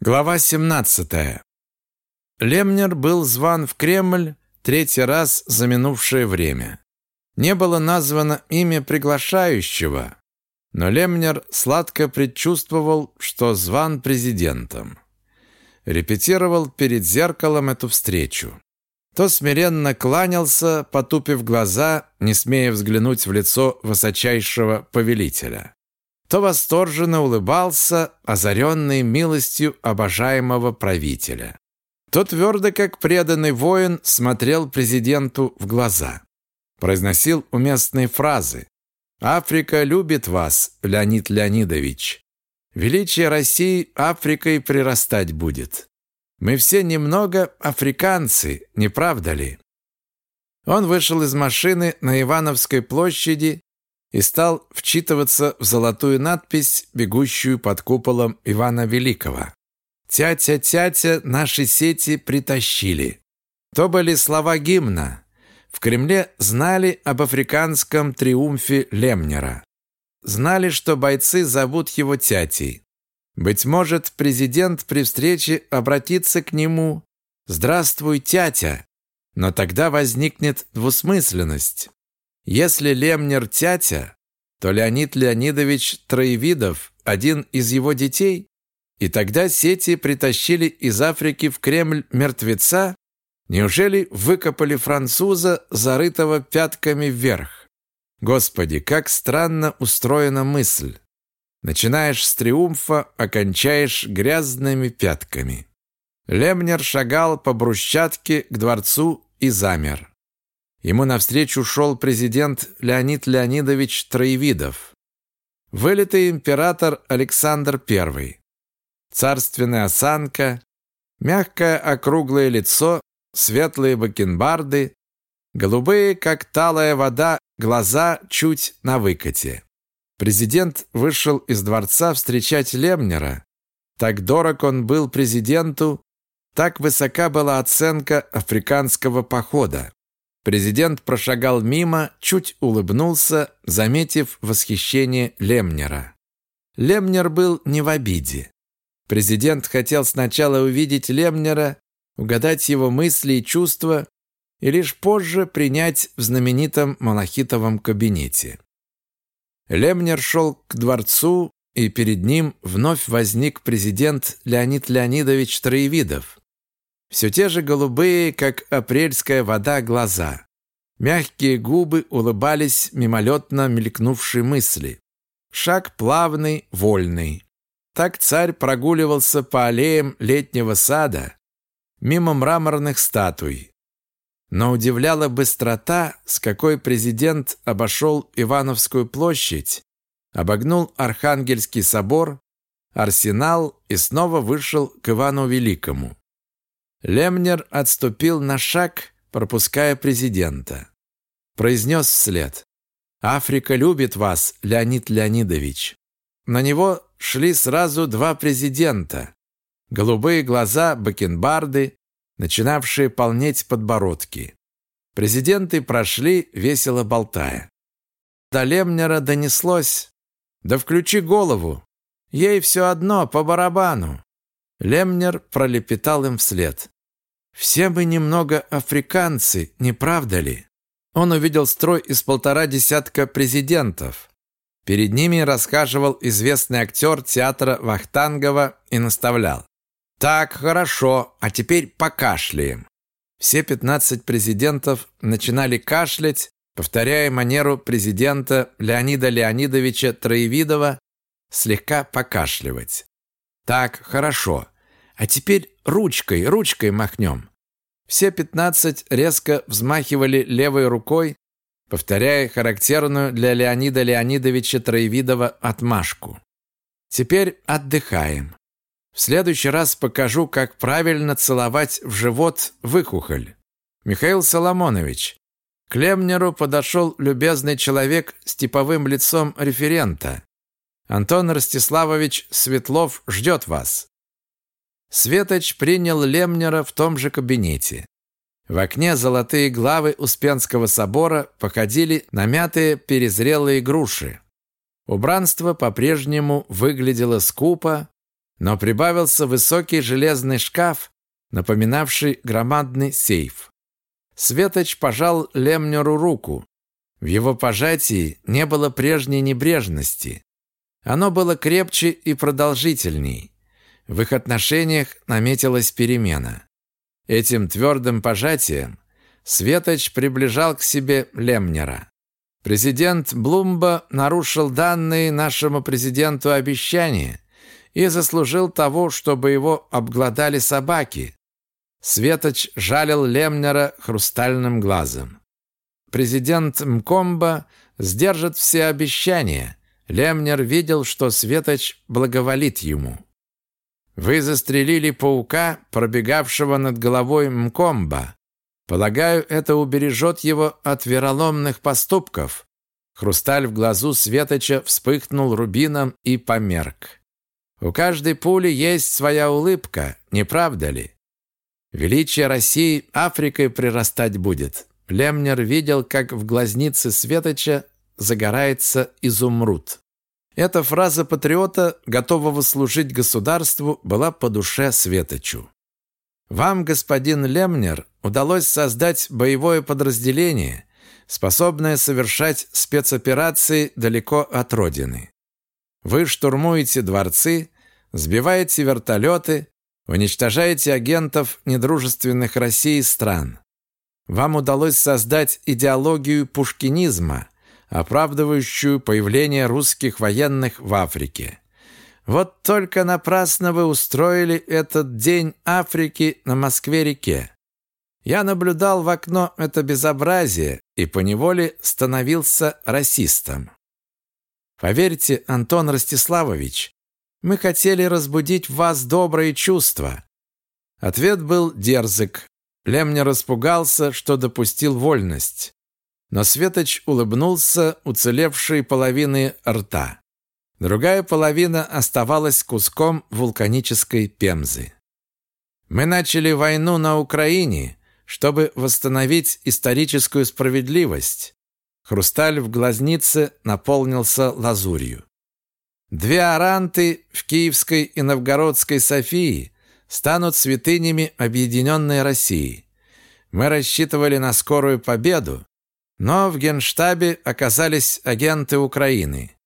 Глава 17. Лемнер был зван в Кремль третий раз за минувшее время. Не было названо имя приглашающего, но Лемнер сладко предчувствовал, что зван президентом. Репетировал перед зеркалом эту встречу. То смиренно кланялся, потупив глаза, не смея взглянуть в лицо высочайшего повелителя то восторженно улыбался, озаренный милостью обожаемого правителя. То твердо, как преданный воин, смотрел президенту в глаза. Произносил уместные фразы. «Африка любит вас, Леонид Леонидович. Величие России Африкой прирастать будет. Мы все немного африканцы, не правда ли?» Он вышел из машины на Ивановской площади и стал вчитываться в золотую надпись, бегущую под куполом Ивана Великого. «Тятя-тятя наши сети притащили». То были слова гимна. В Кремле знали об африканском триумфе Лемнера. Знали, что бойцы зовут его тятей. Быть может, президент при встрече обратится к нему «Здравствуй, тятя!» Но тогда возникнет двусмысленность. Если Лемнер тятя, то Леонид Леонидович Троевидов один из его детей, и тогда сети притащили из Африки в Кремль мертвеца, неужели выкопали француза, зарытого пятками вверх? Господи, как странно устроена мысль. Начинаешь с триумфа, окончаешь грязными пятками. Лемнер шагал по брусчатке к дворцу и замер. Ему навстречу шел президент Леонид Леонидович Троевидов. Вылитый император Александр I. Царственная осанка, мягкое округлое лицо, светлые бакенбарды, голубые, как талая вода, глаза чуть на выкате. Президент вышел из дворца встречать Лемнера. Так дорог он был президенту, так высока была оценка африканского похода. Президент прошагал мимо, чуть улыбнулся, заметив восхищение Лемнера. Лемнер был не в обиде. Президент хотел сначала увидеть Лемнера, угадать его мысли и чувства, и лишь позже принять в знаменитом малахитовом кабинете. Лемнер шел к дворцу, и перед ним вновь возник президент Леонид Леонидович Троевидов. Все те же голубые, как апрельская вода, глаза. Мягкие губы улыбались мимолетно мелькнувшей мысли. Шаг плавный, вольный. Так царь прогуливался по аллеям летнего сада, мимо мраморных статуй. Но удивляла быстрота, с какой президент обошел Ивановскую площадь, обогнул Архангельский собор, арсенал и снова вышел к Ивану Великому. Лемнер отступил на шаг, пропуская президента. Произнес вслед. «Африка любит вас, Леонид Леонидович». На него шли сразу два президента. Голубые глаза, бакенбарды, начинавшие полнеть подбородки. Президенты прошли, весело болтая. До Лемнера донеслось. «Да включи голову! Ей все одно, по барабану!» Лемнер пролепетал им вслед. «Все мы немного африканцы, не правда ли?» Он увидел строй из полтора десятка президентов. Перед ними расхаживал известный актер театра Вахтангова и наставлял. «Так, хорошо, а теперь покашляем». Все 15 президентов начинали кашлять, повторяя манеру президента Леонида Леонидовича Троевидова слегка покашливать. Так, хорошо. А теперь ручкой, ручкой махнем. Все пятнадцать резко взмахивали левой рукой, повторяя характерную для Леонида Леонидовича Троевидова отмашку. Теперь отдыхаем. В следующий раз покажу, как правильно целовать в живот выкухоль. Михаил Соломонович, к Лемнеру подошел любезный человек с типовым лицом референта. Антон Ростиславович Светлов ждет вас. Светоч принял Лемнера в том же кабинете. В окне золотые главы Успенского собора походили на мятые перезрелые груши. Убранство по-прежнему выглядело скупо, но прибавился высокий железный шкаф, напоминавший громадный сейф. Светоч пожал Лемнеру руку. В его пожатии не было прежней небрежности. Оно было крепче и продолжительней. В их отношениях наметилась перемена. Этим твердым пожатием Светоч приближал к себе Лемнера. Президент Блумба нарушил данные нашему президенту обещания и заслужил того, чтобы его обглодали собаки. Светоч жалил Лемнера хрустальным глазом. Президент Мкомба сдержит все обещания. Лемнер видел, что Светоч благоволит ему. Вы застрелили паука, пробегавшего над головой Мкомба. Полагаю, это убережет его от вероломных поступков. Хрусталь в глазу Светоча вспыхнул рубином и померк. У каждой пули есть своя улыбка, не правда ли? Величие России Африкой прирастать будет. Лемнер видел, как в глазнице Светоча загорается изумруд. Эта фраза патриота, готового служить государству, была по душе Светочу. Вам, господин Лемнер, удалось создать боевое подразделение, способное совершать спецоперации далеко от родины. Вы штурмуете дворцы, сбиваете вертолеты, уничтожаете агентов недружественных России стран. Вам удалось создать идеологию пушкинизма, оправдывающую появление русских военных в Африке. Вот только напрасно вы устроили этот день Африки на Москве-реке. Я наблюдал в окно это безобразие и поневоле становился расистом. Поверьте, Антон Ростиславович, мы хотели разбудить в вас добрые чувства. Ответ был дерзок. Лемня распугался, что допустил вольность. Но Светоч улыбнулся уцелевшей половины рта. Другая половина оставалась куском вулканической пемзы. Мы начали войну на Украине, чтобы восстановить историческую справедливость. Хрусталь в глазнице наполнился лазурью. Две аранты в Киевской и Новгородской Софии станут святынями объединенной России. Мы рассчитывали на скорую победу, но в Генштабе оказались агенты Украины.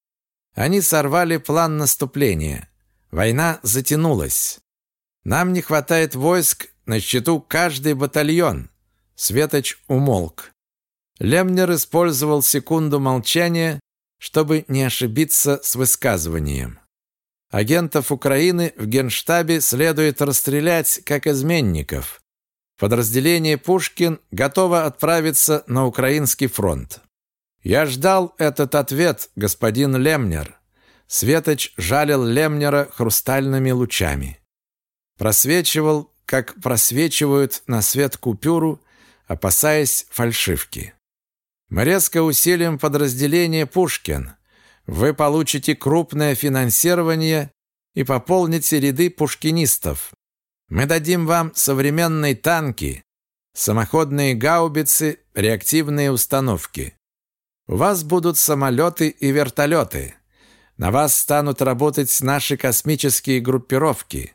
Они сорвали план наступления. Война затянулась. Нам не хватает войск на счету каждый батальон. Светоч умолк. Лемнер использовал секунду молчания, чтобы не ошибиться с высказыванием. Агентов Украины в Генштабе следует расстрелять как изменников. Подразделение Пушкин готово отправиться на украинский фронт. Я ждал этот ответ, господин Лемнер. Светоч жалил Лемнера хрустальными лучами. Просвечивал как просвечивают на свет купюру, опасаясь фальшивки. Мы резко усилим подразделение «Пушкин». Вы получите крупное финансирование и пополните ряды пушкинистов. Мы дадим вам современные танки, самоходные гаубицы, реактивные установки. У вас будут самолеты и вертолеты. На вас станут работать наши космические группировки.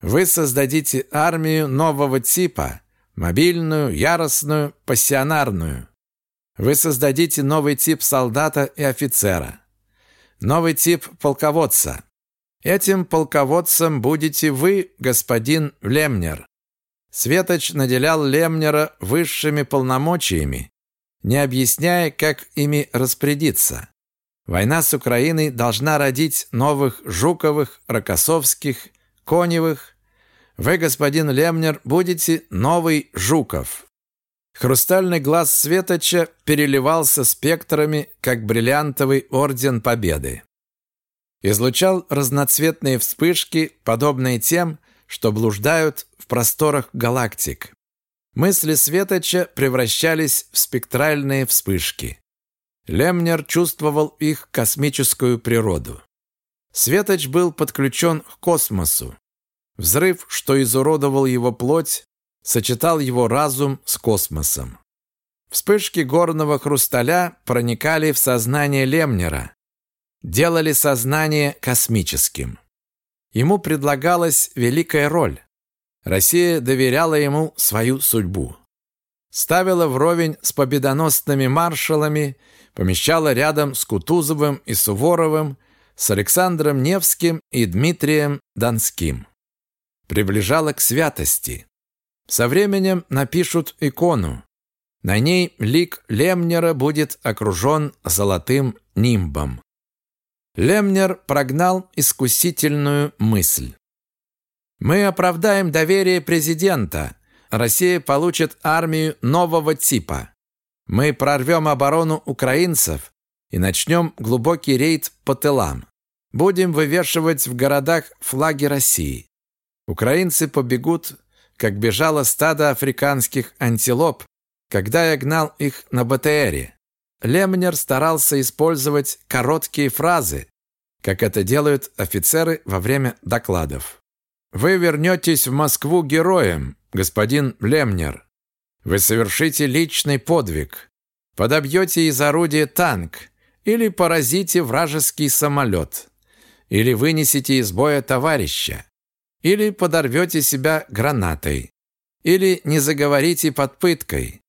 Вы создадите армию нового типа, мобильную, яростную, пассионарную. Вы создадите новый тип солдата и офицера. Новый тип полководца. Этим полководцем будете вы, господин Лемнер. Светоч наделял Лемнера высшими полномочиями, не объясняя, как ими распорядиться. Война с Украиной должна родить новых Жуковых, Рокоссовских, Коневых. Вы, господин Лемнер, будете новый Жуков. Хрустальный глаз Светоча переливался спектрами, как бриллиантовый орден Победы. Излучал разноцветные вспышки, подобные тем, что блуждают в просторах галактик. Мысли Светоча превращались в спектральные вспышки. Лемнер чувствовал их космическую природу. Светоч был подключен к космосу. Взрыв, что изуродовал его плоть, сочетал его разум с космосом. Вспышки горного хрусталя проникали в сознание Лемнера, делали сознание космическим. Ему предлагалась великая роль. Россия доверяла ему свою судьбу. Ставила вровень с победоносными маршалами, помещала рядом с Кутузовым и Суворовым, с Александром Невским и Дмитрием Донским. Приближала к святости. Со временем напишут икону. На ней лик Лемнера будет окружен золотым нимбом. Лемнер прогнал искусительную мысль. «Мы оправдаем доверие президента. Россия получит армию нового типа. Мы прорвем оборону украинцев и начнем глубокий рейд по тылам. Будем вывешивать в городах флаги России. Украинцы побегут, как бежало стадо африканских антилоп, когда я гнал их на БТРе. Лемнер старался использовать короткие фразы, как это делают офицеры во время докладов. «Вы вернетесь в Москву героем, господин Лемнер. Вы совершите личный подвиг, подобьете из орудия танк или поразите вражеский самолет, или вынесете из боя товарища, или подорвете себя гранатой, или не заговорите под пыткой,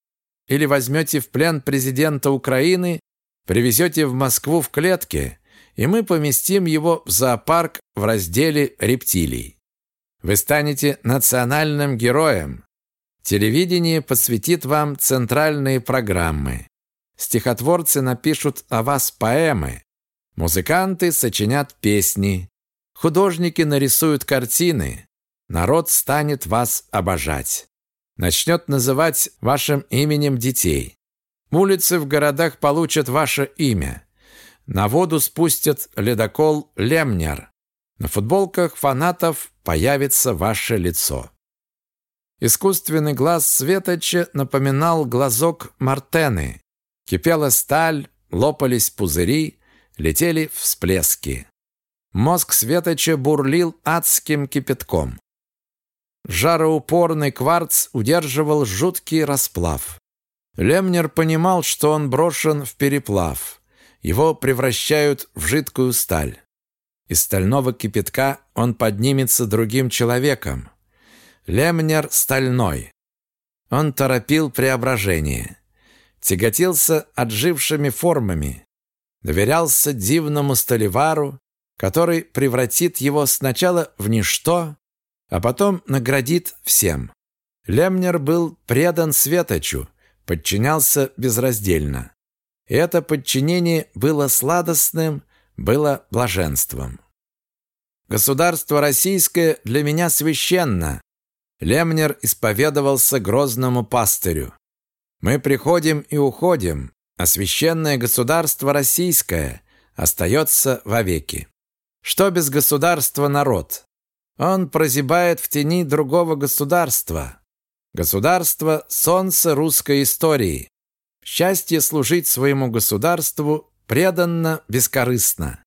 или возьмете в плен президента Украины, привезете в Москву в клетке, и мы поместим его в зоопарк в разделе рептилий. Вы станете национальным героем. Телевидение посвятит вам центральные программы. Стихотворцы напишут о вас поэмы. Музыканты сочинят песни. Художники нарисуют картины. Народ станет вас обожать начнет называть вашим именем детей. Улицы в городах получат ваше имя. На воду спустят ледокол «Лемнер». На футболках фанатов появится ваше лицо. Искусственный глаз Светоча напоминал глазок Мартены. Кипела сталь, лопались пузыри, летели всплески. Мозг Светоча бурлил адским кипятком. Жароупорный кварц удерживал жуткий расплав. Лемнер понимал, что он брошен в переплав. Его превращают в жидкую сталь. Из стального кипятка он поднимется другим человеком. Лемнер стальной. Он торопил преображение. Тяготился отжившими формами. Доверялся дивному столевару, который превратит его сначала в ничто, а потом наградит всем. Лемнер был предан Светочу, подчинялся безраздельно. И это подчинение было сладостным, было блаженством. «Государство российское для меня священно», Лемнер исповедовался грозному пастырю. «Мы приходим и уходим, а священное государство российское остается вовеки. Что без государства народ? Он прозябает в тени другого государства. Государство – солнце русской истории. Счастье служить своему государству преданно, бескорыстно.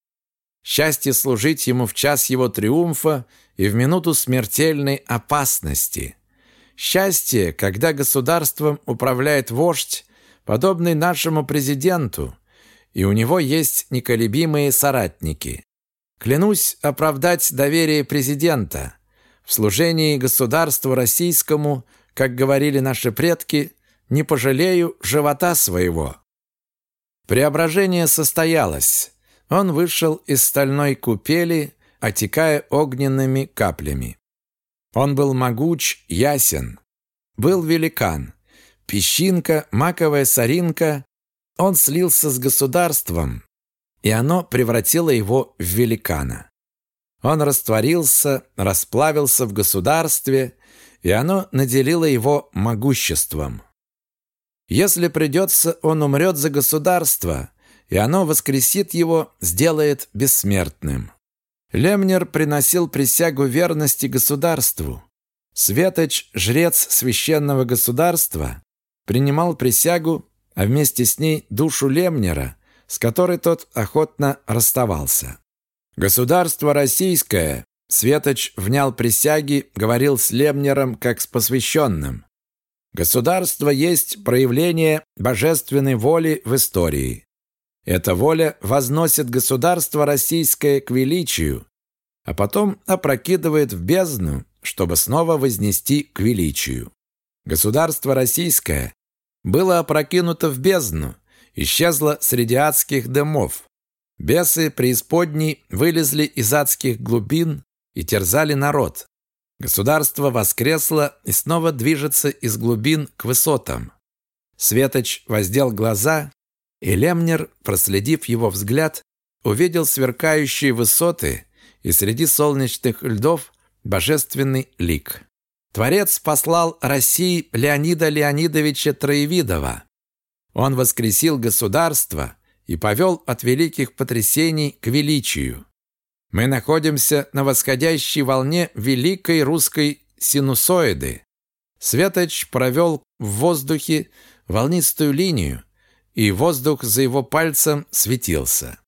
Счастье служить ему в час его триумфа и в минуту смертельной опасности. Счастье, когда государством управляет вождь, подобный нашему президенту, и у него есть неколебимые соратники. Клянусь оправдать доверие президента. В служении государству российскому, как говорили наши предки, не пожалею живота своего. Преображение состоялось. Он вышел из стальной купели, отекая огненными каплями. Он был могуч, ясен. Был великан. Песчинка, маковая соринка. Он слился с государством, и оно превратило его в великана. Он растворился, расплавился в государстве, и оно наделило его могуществом. Если придется, он умрет за государство, и оно воскресит его, сделает бессмертным. Лемнер приносил присягу верности государству. Светоч, жрец священного государства, принимал присягу, а вместе с ней душу Лемнера – с которой тот охотно расставался. Государство российское, Светоч внял присяги, говорил с Лемнером как с посвященным. Государство есть проявление божественной воли в истории. Эта воля возносит государство российское к величию, а потом опрокидывает в бездну, чтобы снова вознести к величию. Государство российское было опрокинуто в бездну, исчезло среди адских дымов. Бесы преисподней вылезли из адских глубин и терзали народ. Государство воскресло и снова движется из глубин к высотам. Светоч воздел глаза, и Лемнер, проследив его взгляд, увидел сверкающие высоты и среди солнечных льдов божественный лик. Творец послал России Леонида Леонидовича Троевидова. Он воскресил государство и повел от великих потрясений к величию. Мы находимся на восходящей волне великой русской синусоиды. Светоч провел в воздухе волнистую линию, и воздух за его пальцем светился.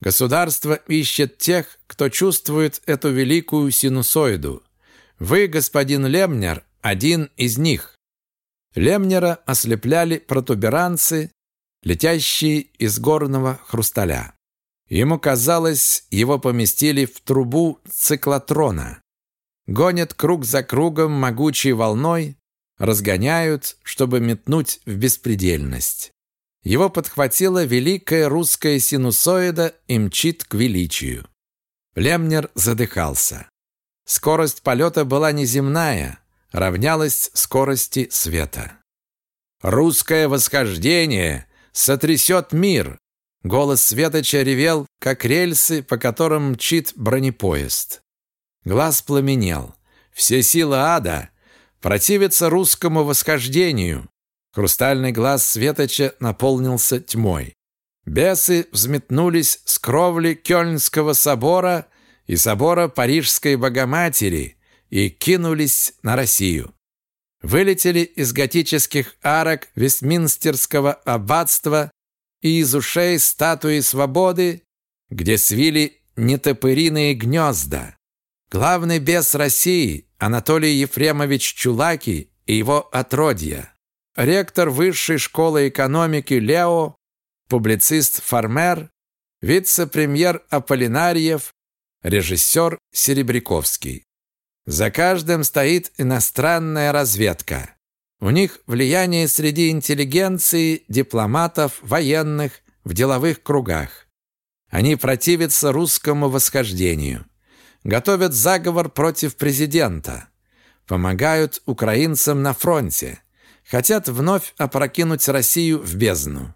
Государство ищет тех, кто чувствует эту великую синусоиду. Вы, господин Лемнер, один из них. Лемнера ослепляли протуберанцы, летящие из горного хрусталя. Ему казалось, его поместили в трубу циклотрона. Гонят круг за кругом могучей волной, разгоняют, чтобы метнуть в беспредельность. Его подхватила великая русская синусоида и мчит к величию. Лемнер задыхался. Скорость полета была неземная, равнялась скорости света. «Русское восхождение сотрясет мир!» Голос Светоча ревел, как рельсы, по которым мчит бронепоезд. Глаз пламенел. Все силы ада противятся русскому восхождению. Хрустальный глаз Светоча наполнился тьмой. Бесы взметнулись с кровли Кёльнского собора и собора Парижской Богоматери и кинулись на Россию. Вылетели из готических арок Вестминстерского аббатства и из ушей статуи свободы, где свили нетопыриные гнезда. Главный бес России Анатолий Ефремович Чулаки и его отродья. Ректор Высшей школы экономики Лео, публицист Фармер, вице-премьер Аполлинарьев, режиссер Серебряковский. За каждым стоит иностранная разведка. У них влияние среди интеллигенции, дипломатов, военных, в деловых кругах. Они противятся русскому восхождению. Готовят заговор против президента. Помогают украинцам на фронте. Хотят вновь опрокинуть Россию в бездну.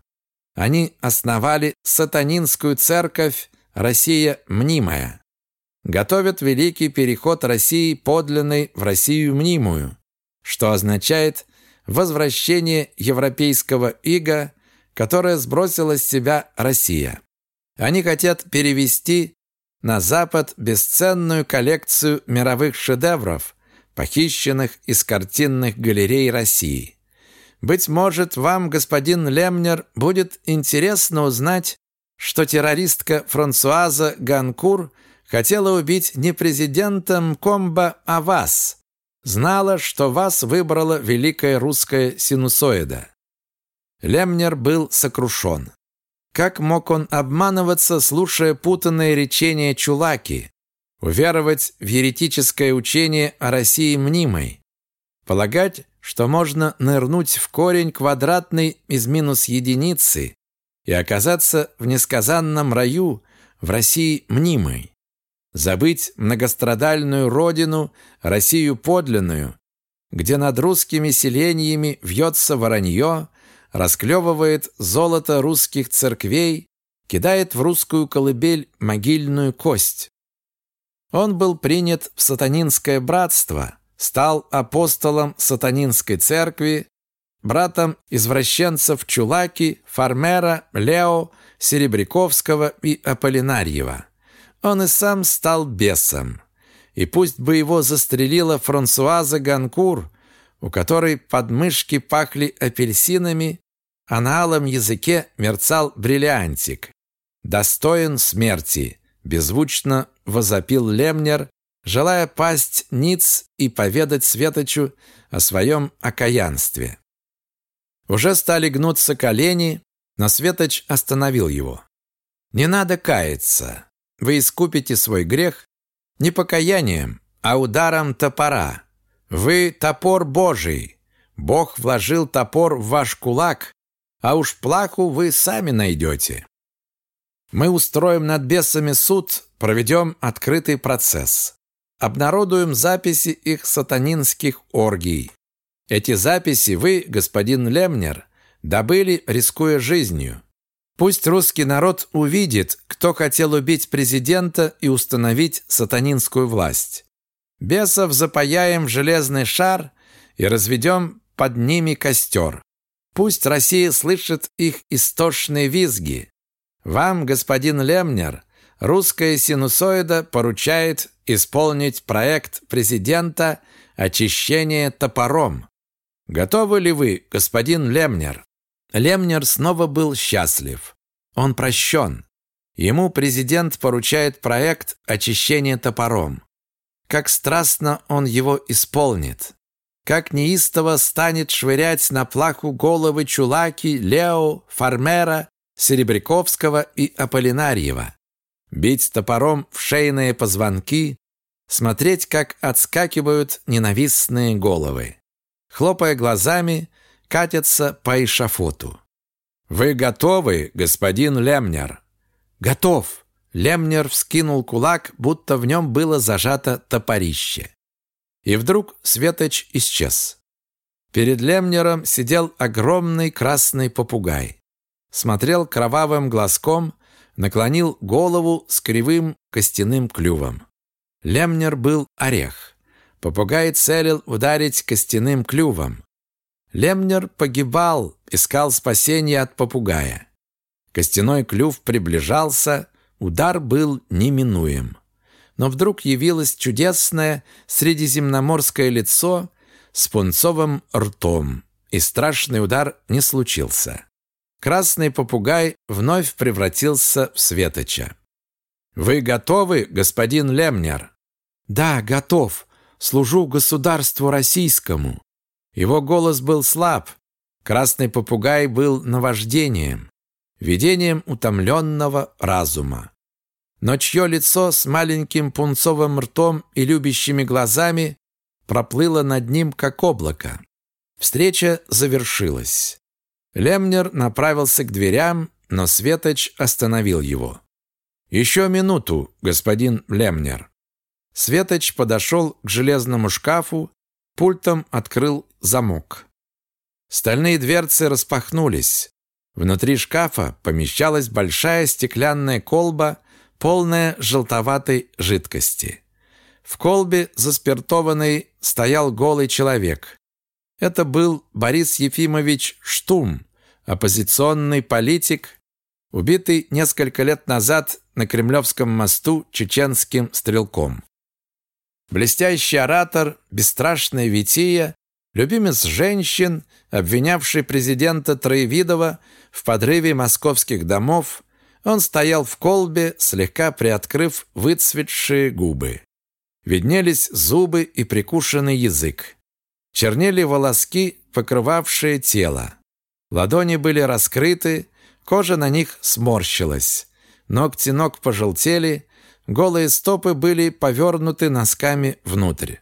Они основали сатанинскую церковь «Россия мнимая». Готовят великий переход России подлинной в Россию мнимую, что означает возвращение европейского ига, которое сбросила с себя Россия. Они хотят перевести на Запад бесценную коллекцию мировых шедевров, похищенных из картинных галерей России. Быть может, вам, господин Лемнер, будет интересно узнать, что террористка Франсуаза Ганкур хотела убить не президента Мкомба, а вас, знала, что вас выбрала великая русская синусоида. Лемнер был сокрушен. Как мог он обманываться, слушая путанные речения Чулаки, уверовать в еретическое учение о России мнимой, полагать, что можно нырнуть в корень квадратный из минус единицы и оказаться в несказанном раю в России мнимой забыть многострадальную родину, Россию подлинную, где над русскими селениями вьется воронье, расклевывает золото русских церквей, кидает в русскую колыбель могильную кость. Он был принят в сатанинское братство, стал апостолом сатанинской церкви, братом извращенцев Чулаки, Фармера, Лео, Серебряковского и Аполлинарьева он и сам стал бесом. И пусть бы его застрелила Франсуаза Ганкур, у которой подмышки пахли апельсинами, а на алом языке мерцал бриллиантик. «Достоин смерти!» – беззвучно возопил Лемнер, желая пасть ниц и поведать Светочу о своем окаянстве. Уже стали гнуться колени, но Светоч остановил его. «Не надо каяться. Вы искупите свой грех, Не покаянием, а ударом топора. Вы топор Божий. Бог вложил топор в ваш кулак, а уж плаху вы сами найдете. Мы устроим над бесами суд, проведем открытый процесс. Обнародуем записи их сатанинских оргий. Эти записи вы, господин Лемнер, добыли, рискуя жизнью. Пусть русский народ увидит, кто хотел убить президента и установить сатанинскую власть. Бесов запаяем в железный шар и разведем под ними костер. Пусть Россия слышит их истошные визги. Вам, господин Лемнер, русская синусоида поручает исполнить проект президента «Очищение топором». Готовы ли вы, господин Лемнер? Лемнер снова был счастлив. Он прощен. Ему президент поручает проект очищения топором. Как страстно он его исполнит. Как неистово станет швырять на плаху головы Чулаки, Лео, Фармера, Серебряковского и Аполлинарьева. Бить топором в шейные позвонки, смотреть, как отскакивают ненавистные головы. Хлопая глазами, катятся по эшафоту. «Вы готовы, господин Лемнер?» «Готов!» Лемнер вскинул кулак, будто в нем было зажато топорище. И вдруг Светоч исчез. Перед Лемнером сидел огромный красный попугай. Смотрел кровавым глазком, наклонил голову с кривым костяным клювом. Лемнер был орех. Попугай целил ударить костяным клювом. Лемнер погибал, искал спасения от попугая. Костяной клюв приближался, удар был неминуем. Но вдруг явилось чудесное средиземноморское лицо с пунцовым ртом, и страшный удар не случился. Красный попугай вновь превратился в светоча. «Вы готовы, господин Лемнер?» «Да, готов. Служу государству российскому». Его голос был слаб. Красный попугай был наваждением, видением утомленного разума. Но чье лицо с маленьким пунцовым ртом и любящими глазами проплыло над ним, как облако. Встреча завершилась. Лемнер направился к дверям, но Светоч остановил его. «Еще минуту, господин Лемнер». Светоч подошел к железному шкафу Пультом открыл замок. Стальные дверцы распахнулись. Внутри шкафа помещалась большая стеклянная колба, полная желтоватой жидкости. В колбе, заспиртованный, стоял голый человек. Это был Борис Ефимович Штум, оппозиционный политик, убитый несколько лет назад на Кремлевском мосту чеченским стрелком. Блестящий оратор, бесстрашная Вития, любимец женщин, обвинявший президента Троевидова в подрыве московских домов, он стоял в колбе, слегка приоткрыв выцветшие губы. Виднелись зубы и прикушенный язык. Чернели волоски, покрывавшие тело. Ладони были раскрыты, кожа на них сморщилась. Ногти ног пожелтели, Голые стопы были повернуты носками внутрь.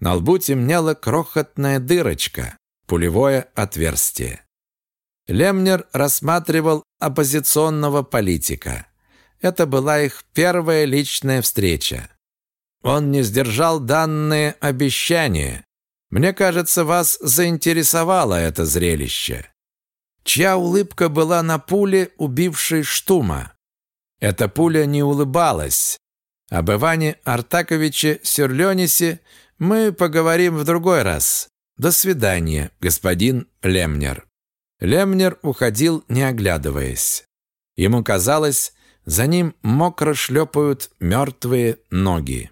На лбу темнела крохотная дырочка, пулевое отверстие. Лемнер рассматривал оппозиционного политика. Это была их первая личная встреча. Он не сдержал данные обещания. Мне кажется, вас заинтересовало это зрелище. Чья улыбка была на пуле, убившей Штума? Эта пуля не улыбалась. Об Иване Артаковиче Сюрленисе мы поговорим в другой раз. До свидания, господин Лемнер. Лемнер уходил, не оглядываясь. Ему казалось, за ним мокро шлепают мертвые ноги.